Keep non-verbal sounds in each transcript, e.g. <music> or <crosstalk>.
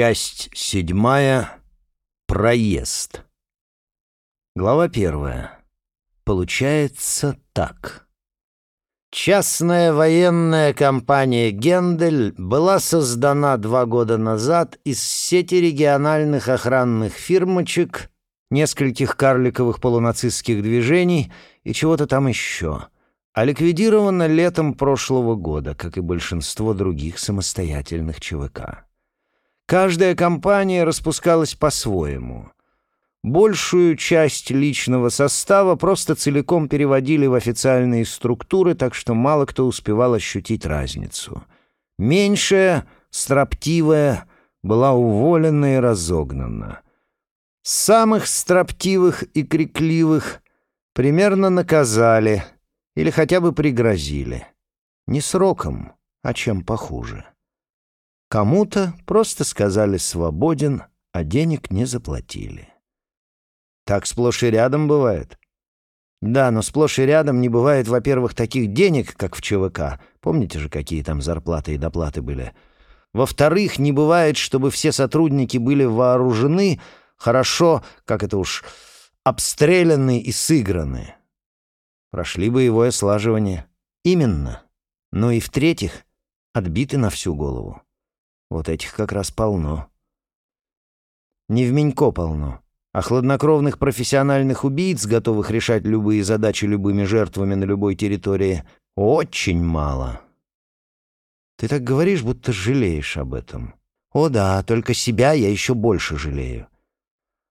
Часть седьмая. Проезд. Глава первая. Получается так. Частная военная компания «Гендель» была создана два года назад из сети региональных охранных фирмочек, нескольких карликовых полунацистских движений и чего-то там еще, а ликвидирована летом прошлого года, как и большинство других самостоятельных ЧВК. Каждая компания распускалась по-своему. Большую часть личного состава просто целиком переводили в официальные структуры, так что мало кто успевал ощутить разницу. Меньшая, строптивая, была уволена и разогнана. Самых строптивых и крикливых примерно наказали или хотя бы пригрозили. Не сроком, а чем похуже. Кому-то просто сказали «свободен», а денег не заплатили. Так сплошь и рядом бывает. Да, но сплошь и рядом не бывает, во-первых, таких денег, как в ЧВК. Помните же, какие там зарплаты и доплаты были? Во-вторых, не бывает, чтобы все сотрудники были вооружены, хорошо, как это уж, обстреляны и сыграны. Прошли боевое слаживание. Именно. Но и в-третьих, отбиты на всю голову. Вот этих как раз полно. Не в Менько полно, а хладнокровных профессиональных убийц, готовых решать любые задачи любыми жертвами на любой территории, очень мало. Ты так говоришь, будто жалеешь об этом. О да, только себя я еще больше жалею.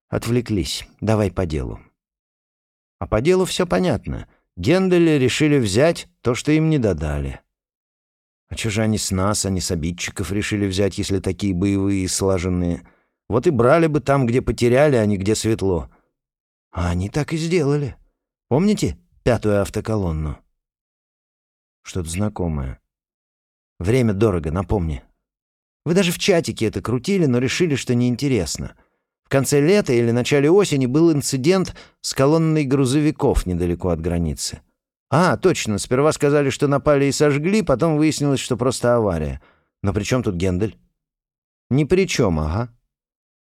Отвлеклись. Давай по делу. А по делу все понятно. Гендели решили взять то, что им не додали. А чё же они с нас, а не с обидчиков решили взять, если такие боевые и слаженные? Вот и брали бы там, где потеряли, а не где светло. А они так и сделали. Помните пятую автоколонну? Что-то знакомое. Время дорого, напомни. Вы даже в чатике это крутили, но решили, что неинтересно. В конце лета или начале осени был инцидент с колонной грузовиков недалеко от границы. «А, точно, сперва сказали, что напали и сожгли, потом выяснилось, что просто авария. Но при чем тут Гендель?» «Ни при чем, ага.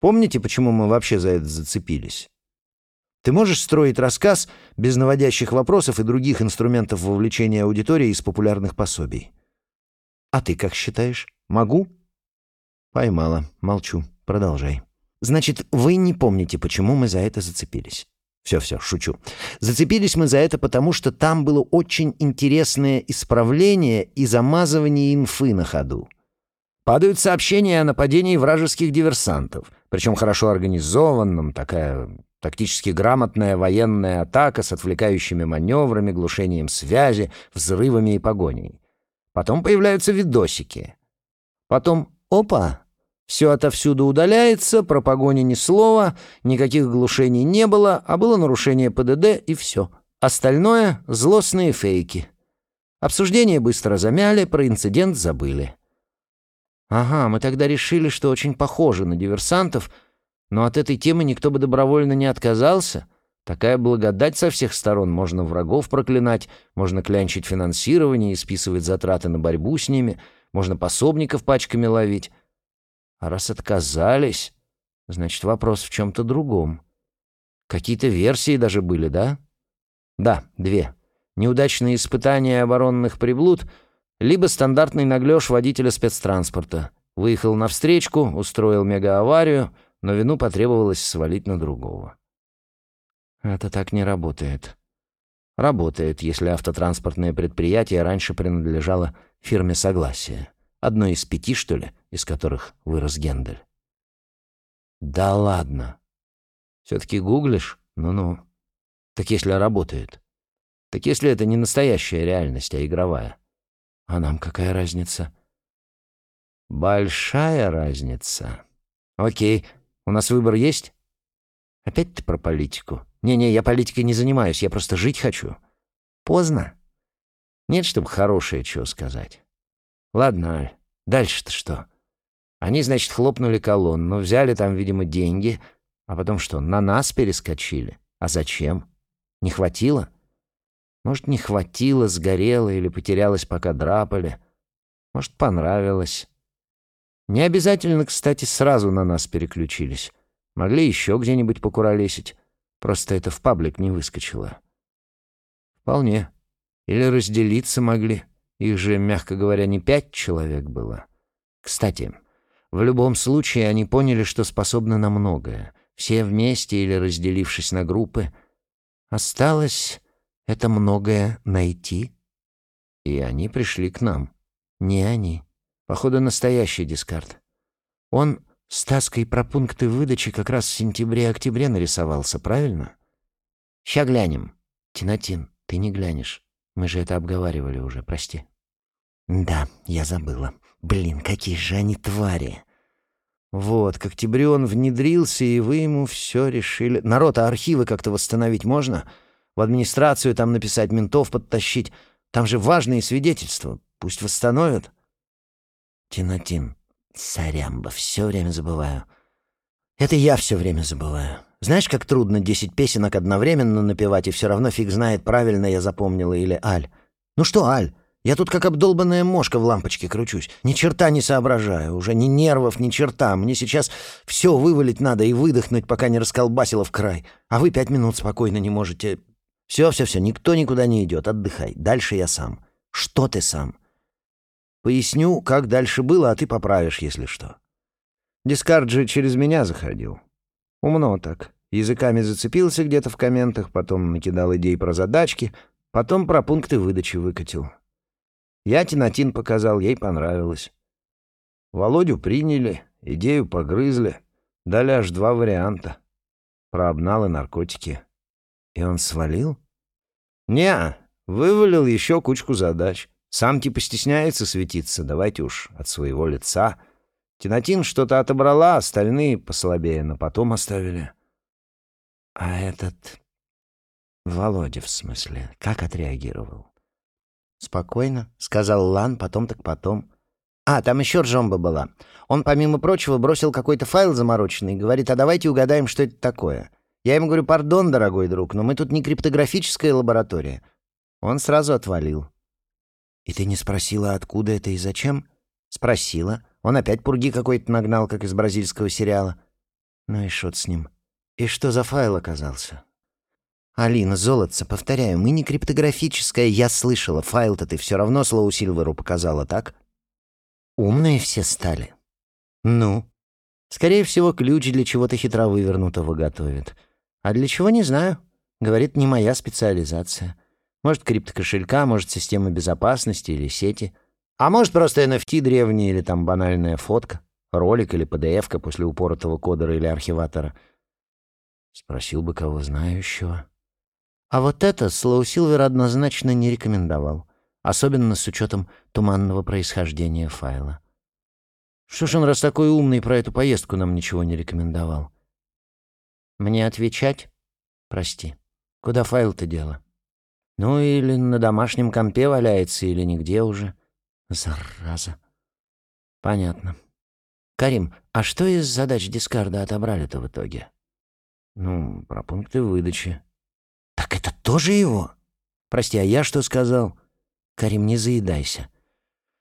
Помните, почему мы вообще за это зацепились?» Ты можешь строить рассказ без наводящих вопросов и других инструментов вовлечения аудитории из популярных пособий. А ты как считаешь? Могу? Поймала. Молчу. Продолжай. Значит, вы не помните, почему мы за это зацепились. Все-все, шучу. Зацепились мы за это потому, что там было очень интересное исправление и замазывание инфы на ходу. Падают сообщения о нападении вражеских диверсантов, причем хорошо организованном, такая тактически грамотная военная атака с отвлекающими маневрами, глушением связи, взрывами и погоней. Потом появляются видосики. Потом «Опа!» Все отовсюду удаляется, про погони ни слова, никаких глушений не было, а было нарушение ПДД и все. Остальное — злостные фейки. Обсуждение быстро замяли, про инцидент забыли. Ага, мы тогда решили, что очень похожи на диверсантов, но от этой темы никто бы добровольно не отказался. Такая благодать со всех сторон. Можно врагов проклинать, можно клянчить финансирование и списывать затраты на борьбу с ними, можно пособников пачками ловить. А раз отказались, значит, вопрос в чем-то другом. Какие-то версии даже были, да? Да, две. Неудачные испытания оборонных приблуд, либо стандартный наглёж водителя спецтранспорта. Выехал на встречку, устроил мегааварию, но вину потребовалось свалить на другого. Это так не работает. Работает, если автотранспортное предприятие раньше принадлежало фирме «Согласие». Одной из пяти, что ли, из которых вырос Гендель. Да ладно. Все-таки гуглишь? Ну-ну. Так если работает? Так если это не настоящая реальность, а игровая? А нам какая разница? Большая разница. Окей, у нас выбор есть? Опять ты про политику? Не-не, я политикой не занимаюсь, я просто жить хочу. Поздно. Нет, чтобы хорошее чего сказать. Ладно, Аль, дальше-то что? Они, значит, хлопнули колонну, взяли там, видимо, деньги, а потом что, на нас перескочили? А зачем? Не хватило? Может, не хватило, сгорело или потерялось, пока драпали. Может, понравилось. Не обязательно, кстати, сразу на нас переключились. Могли еще где-нибудь покуролесить. Просто это в паблик не выскочило. Вполне. Или разделиться могли. Их же, мягко говоря, не пять человек было. Кстати, в любом случае они поняли, что способны на многое. Все вместе или разделившись на группы. Осталось это многое найти. И они пришли к нам. Не они. Походу, настоящий дискард. Он с таской про пункты выдачи как раз в сентябре-октябре нарисовался, правильно? Ща глянем. Тинатин, ты не глянешь. Мы же это обговаривали уже, прости. Да, я забыла. Блин, какие же они твари. Вот, к октябрю он внедрился, и вы ему все решили. Народ, а архивы как-то восстановить можно? В администрацию там написать, ментов подтащить. Там же важные свидетельства. Пусть восстановят. Тинатин. Сорямба, все время забываю. Это я все время забываю. Знаешь, как трудно десять песенок одновременно напевать, и все равно фиг знает, правильно я запомнила или Аль. Ну что, Аль, я тут как обдолбанная мошка в лампочке кручусь. Ни черта не соображаю, уже ни нервов, ни черта. Мне сейчас все вывалить надо и выдохнуть, пока не расколбасило в край. А вы пять минут спокойно не можете. Все, все, все, никто никуда не идет, отдыхай. Дальше я сам. Что ты сам? Поясню, как дальше было, а ты поправишь, если что. Дискард же через меня заходил. Умно так. Языками зацепился где-то в комментах, потом накидал идей про задачки, потом про пункты выдачи выкатил. Я Тинатин показал, ей понравилось. Володю приняли, идею погрызли, дали аж два варианта. Про обнал и наркотики. И он свалил? не вывалил еще кучку задач. Сам типа стесняется светиться, давайте уж от своего лица. Тинатин что-то отобрала, остальные послабее, но потом оставили. А этот... Володя, в смысле, как отреагировал? «Спокойно», — сказал Лан, потом так потом. «А, там еще Ржомба была. Он, помимо прочего, бросил какой-то файл замороченный и говорит, а давайте угадаем, что это такое. Я ему говорю, пардон, дорогой друг, но мы тут не криптографическая лаборатория». Он сразу отвалил. «И ты не спросила, откуда это и зачем?» «Спросила. Он опять пурги какой-то нагнал, как из бразильского сериала». «Ну и шот с ним. И что за файл оказался?» «Алина, золотце, повторяю, мы не криптографическая, я слышала. Файл-то ты все равно Слоу Сильверу показала, так?» «Умные все стали». «Ну?» «Скорее всего, ключ для чего-то хитро вывернутого готовит. А для чего, не знаю. Говорит, не моя специализация». Может, криптокошелька, может, система безопасности или сети. А может, просто NFT древний или там банальная фотка, ролик или PDF-ка после упоротого кодера или архиватора. Спросил бы кого знающего. А вот это Слоу Силвер однозначно не рекомендовал, особенно с учетом туманного происхождения файла. Что ж он, раз такой умный, про эту поездку нам ничего не рекомендовал? Мне отвечать? Прости. Куда файл-то дело? Ну, или на домашнем компе валяется, или нигде уже. Зараза. Понятно. Карим, а что из задач дискарда отобрали-то в итоге? Ну, про пункты выдачи. Так это тоже его? Прости, а я что сказал? Карим, не заедайся.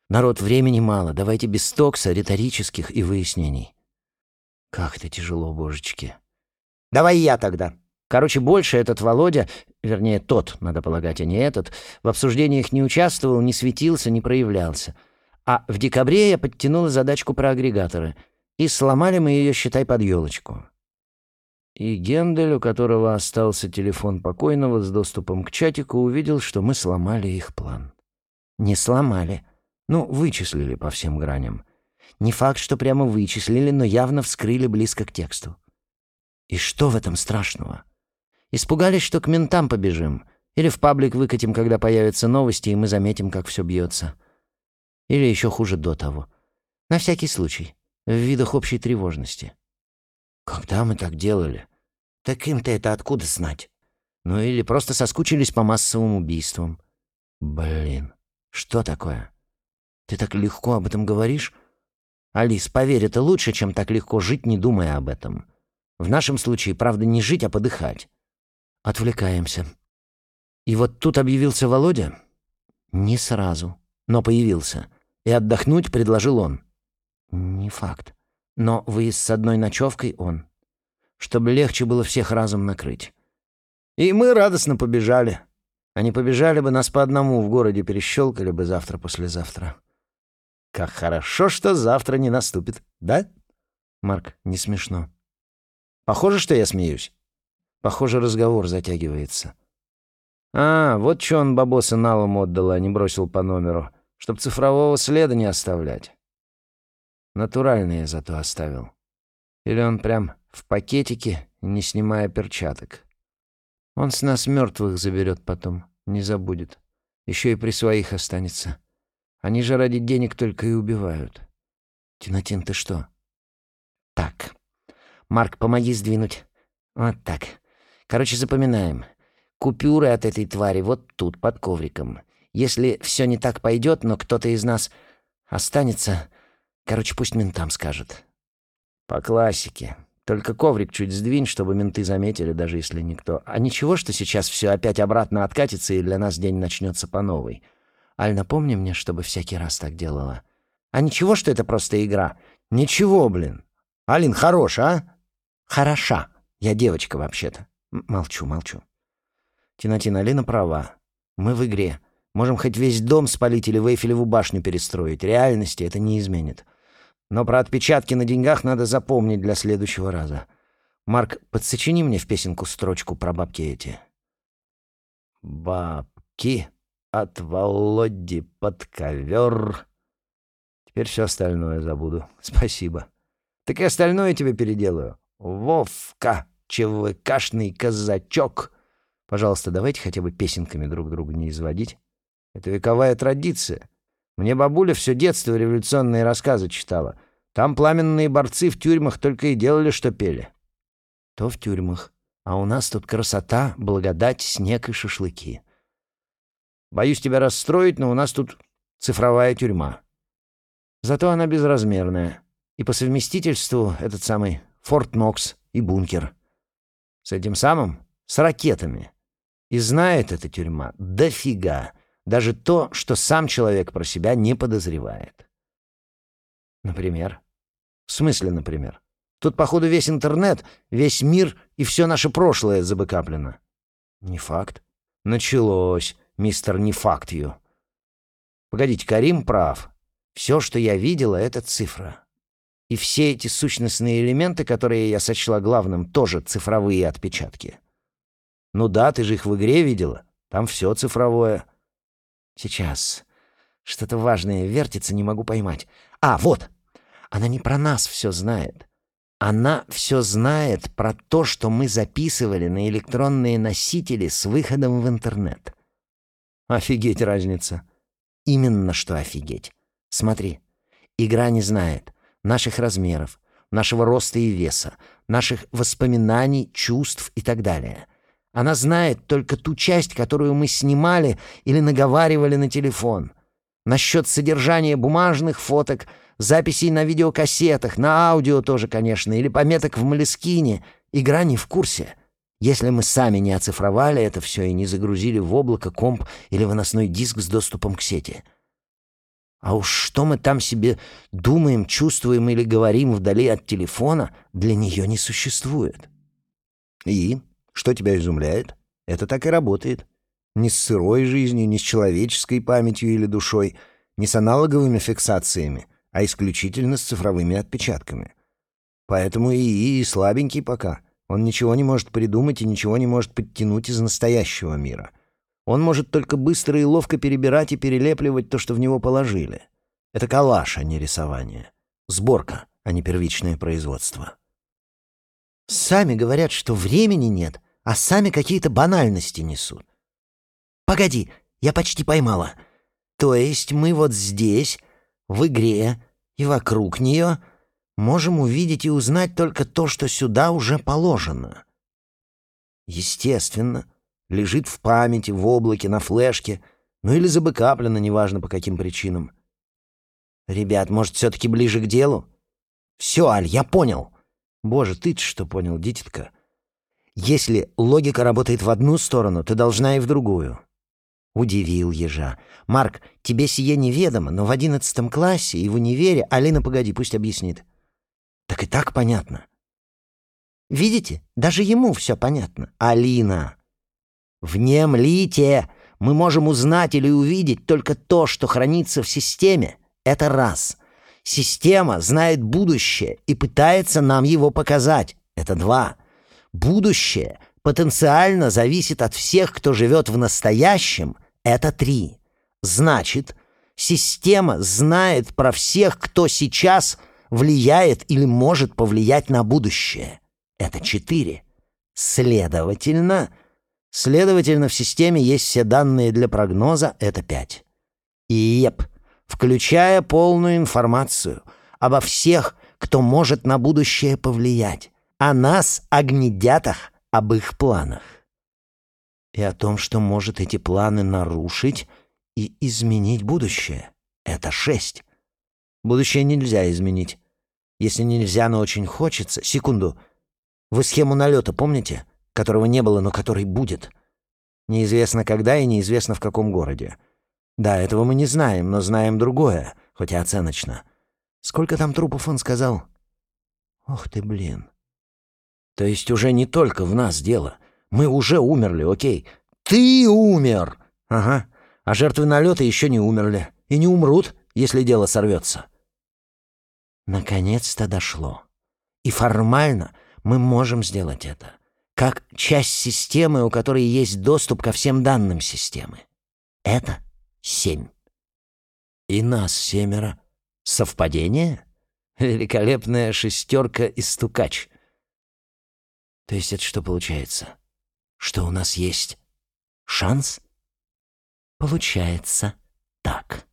Народ, времени мало, давайте без стокса, риторических и выяснений. Как это тяжело, божечки. Давай я тогда. Короче, больше этот Володя, вернее, тот, надо полагать, а не этот, в обсуждениях не участвовал, не светился, не проявлялся. А в декабре я подтянула задачку про агрегаторы, и сломали мы ее, считай, под елочку. И Гендель, у которого остался телефон покойного с доступом к чатику, увидел, что мы сломали их план. Не сломали. Ну, вычислили по всем граням. Не факт, что прямо вычислили, но явно вскрыли близко к тексту. И что в этом страшного? Испугались, что к ментам побежим. Или в паблик выкатим, когда появятся новости, и мы заметим, как все бьется. Или еще хуже до того. На всякий случай. В видах общей тревожности. Когда мы так делали? Так им-то это откуда знать? Ну или просто соскучились по массовым убийствам. Блин, что такое? Ты так легко об этом говоришь? Алис, поверь, это лучше, чем так легко жить, не думая об этом. В нашем случае, правда, не жить, а подыхать. Отвлекаемся. И вот тут объявился Володя? Не сразу, но появился. И отдохнуть предложил он. Не факт. Но вы с одной ночевкой он. Чтобы легче было всех разом накрыть. И мы радостно побежали. Они побежали бы, нас по одному в городе перещелкали бы завтра-послезавтра. Как хорошо, что завтра не наступит, да? Марк, не смешно. Похоже, что я смеюсь. Похоже, разговор затягивается. А, вот что он бабоса налом отдал, а не бросил по номеру, чтоб цифрового следа не оставлять. Натуральные зато оставил. Или он прям в пакетике, не снимая перчаток. Он с нас мертвых заберет потом, не забудет. Еще и при своих останется. Они же ради денег только и убивают. Тинатин, ты что? Так. Марк, помоги сдвинуть. Вот так. Короче, запоминаем. Купюры от этой твари вот тут, под ковриком. Если все не так пойдет, но кто-то из нас останется... Короче, пусть ментам скажет. По классике. Только коврик чуть сдвинь, чтобы менты заметили, даже если никто. А ничего, что сейчас все опять обратно откатится, и для нас день начнется по новой. Аль, напомни мне, чтобы всякий раз так делала. А ничего, что это просто игра? Ничего, блин. Алин, хорош, а? Хороша. Я девочка, вообще-то. Молчу, молчу. Тинатина, Алина права. Мы в игре. Можем хоть весь дом спалить или Вейфелеву башню перестроить. Реальности это не изменит. Но про отпечатки на деньгах надо запомнить для следующего раза. Марк, подсочини мне в песенку строчку про бабки эти. Бабки от Володи под ковер. Теперь все остальное забуду. <laughs> Спасибо. Так и остальное тебе переделаю. Вовка, ЧВКшный казачок. Пожалуйста, давайте хотя бы песенками друг друга не изводить. Это вековая традиция. Мне бабуля все детство революционные рассказы читала. Там пламенные борцы в тюрьмах только и делали, что пели. То в тюрьмах. А у нас тут красота, благодать, снег и шашлыки. Боюсь тебя расстроить, но у нас тут цифровая тюрьма. Зато она безразмерная. И по совместительству этот самый Форт Нокс и бункер. С этим самым, с ракетами. И знает эта тюрьма дофига. Даже то, что сам человек про себя не подозревает. Например? В смысле, например? Тут, походу, весь интернет, весь мир и все наше прошлое забыкаплено. Не факт. Началось, мистер Не фактью. Погодите, Карим прав. Все, что я видела, — это цифра. И все эти сущностные элементы, которые я сочла главным, тоже цифровые отпечатки. Ну да, ты же их в игре видела. Там все цифровое. Сейчас. Что-то важное вертится, не могу поймать. А, вот. Она не про нас все знает. Она все знает про то, что мы записывали на электронные носители с выходом в интернет. Офигеть разница. Именно что офигеть. Смотри. Игра не знает наших размеров, нашего роста и веса, наших воспоминаний, чувств и так далее — она знает только ту часть, которую мы снимали или наговаривали на телефон. Насчет содержания бумажных фоток, записей на видеокассетах, на аудио тоже, конечно, или пометок в Малескине. Игра не в курсе. Если мы сами не оцифровали это все и не загрузили в облако комп или выносной диск с доступом к сети. А уж что мы там себе думаем, чувствуем или говорим вдали от телефона, для нее не существует. И что тебя изумляет? Это так и работает. Не с сырой жизнью, не с человеческой памятью или душой, не с аналоговыми фиксациями, а исключительно с цифровыми отпечатками. Поэтому и слабенький пока. Он ничего не может придумать и ничего не может подтянуть из настоящего мира. Он может только быстро и ловко перебирать и перелепливать то, что в него положили. Это коллаж, а не рисование. Сборка, а не первичное производство. Сами говорят, что времени нет, а сами какие-то банальности несут. Погоди, я почти поймала. То есть мы вот здесь, в игре и вокруг нее можем увидеть и узнать только то, что сюда уже положено. Естественно, лежит в памяти, в облаке, на флешке, ну или забыкаплено, неважно по каким причинам. Ребят, может, все-таки ближе к делу? Все, Аль, я понял. Боже, ты что понял, дитятка? Если логика работает в одну сторону, то должна и в другую. Удивил ежа. «Марк, тебе сие неведомо, но в одиннадцатом классе и в универе... Алина, погоди, пусть объяснит». «Так и так понятно». «Видите, даже ему все понятно. Алина, внемлите! Мы можем узнать или увидеть только то, что хранится в системе. Это раз. Система знает будущее и пытается нам его показать. Это два. Будущее потенциально зависит от всех, кто живет в настоящем. Это три. Значит, система знает про всех, кто сейчас влияет или может повлиять на будущее. Это четыре. Следовательно, следовательно, в системе есть все данные для прогноза, это пять. И еп, включая полную информацию обо всех, кто может на будущее повлиять о нас, огнедятах, об их планах. И о том, что может эти планы нарушить и изменить будущее. Это шесть. Будущее нельзя изменить. Если нельзя, но очень хочется. Секунду. Вы схему налета помните? Которого не было, но который будет. Неизвестно когда и неизвестно в каком городе. Да, этого мы не знаем, но знаем другое, хоть и оценочно. Сколько там трупов он сказал? Ох ты, блин. То есть уже не только в нас дело. Мы уже умерли, окей. Ты умер! Ага. А жертвы налета еще не умерли. И не умрут, если дело сорвется. Наконец-то дошло. И формально мы можем сделать это. Как часть системы, у которой есть доступ ко всем данным системы. Это семь. И нас семеро. Совпадение? Великолепная шестерка и стукач — то есть это что получается? Что у нас есть шанс? Получается так.